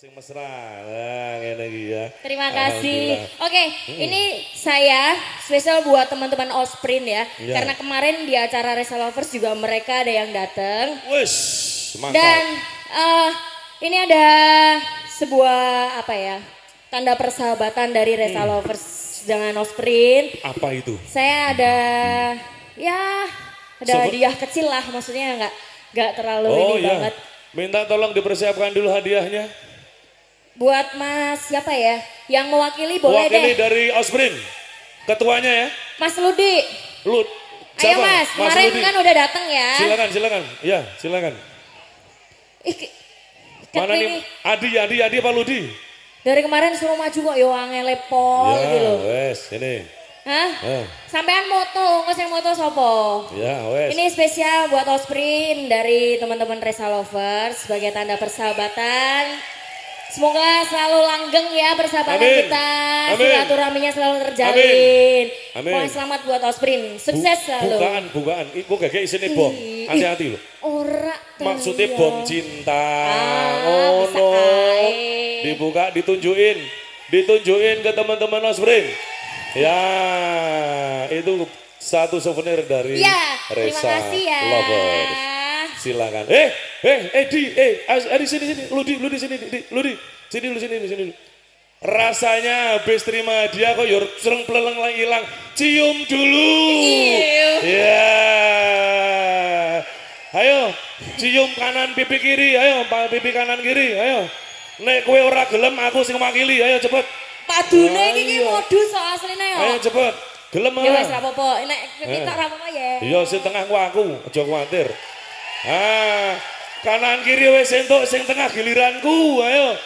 Sing mesra. Nah, ngene iki ya. Terima kasih. Oke, ini saya spesial buat teman-teman Osprey ya. Ya. Karena kemarin di acara Resa Lovers juga mereka ada yang datang. Wes, mantap. Dan eh, ini ada sebuah apa ya? Tanda persahabatan dari Resa Hmm. Lovers dengan Osprey. apa itu? Saya ada ya ada hadiah kecil lah maksudnya nggak nggak terlalu Oh ini iya. banget. Minta tolong dipersiapkan dulu hadiahnya. Buat Mas siapa ya? Yang mewakili boleh Wakili deh. dari Osbrin. Ketuanya ya. Mas Ludi. Lut. Ayo Siapa? Mas, kemarin Ludi. kan udah datang ya. Silakan, silakan. Ya, silakan. Ih, Mana ini nih? Adi, Adi, Adi apa Ludi? Dari kemarin suruh maju kok yo angel lepo ya, gitu wes, ini. Hah? Eh, Sampean moto, kok saya moto sopo? ya, wes. Ini spesial buat Osprey dari teman-teman Resa Lovers sebagai tanda persahabatan. Semoga selalu langgeng ya persahabatan Amin. kita. Amin. Silaturahminya selalu terjalin. Amin. Pokoknya selamat buat Osprey. Sukses Bu- selalu. Bukaan, bukaan. Iku gak isine bom. Ih, Hati-hati loh. Ora Maksudnya ya. bom cinta. Ah, Ngono. ae. Dibuka, ditunjukin. Ditunjukin ke teman-teman Osbrin. Ya, itu satu souvenir dari terima Resa kasih ya. Lovers. Silakan. Eh, eh, eh, di, eh, eh, di sini, sini, lu di, lu di sini, di, di, lu di, sini, lu sini, lu sini. Rasanya habis terima hadiah kok yor sereng peleleng lang hilang. Cium dulu. Iu. Ya. Ayo, cium kanan pipi kiri, ayo, pipi kanan kiri, ayo. Nek kue ora gelem aku sing makili, ayo cepet. Padune iki ki modus so asline yo. Ayo cepet. Gelem Ya wis ora? ra apa-apa. Nek kita ra apa-apa ya. Iya, sing tengah ku aku, aja kuwatir. Ah, kanan kiri wis entuk, sing tengah giliranku, ayo.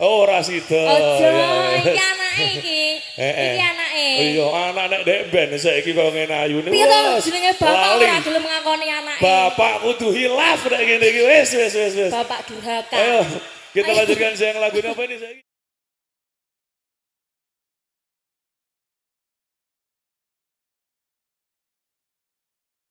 Oh, ora sida. Ojo, Ya. iki anake iki. Eh, eh. Iki anake. Iya, anak nek dek ben saiki kok ngene ayune. Piye to jenenge bapak ora gelem ngakoni anake. Bapak kudu hilaf nek ngene iki. Wis, wis, wis, wis. Bapak durhaka. Ayo, kita lanjutkan siang lagunya apa ini saya?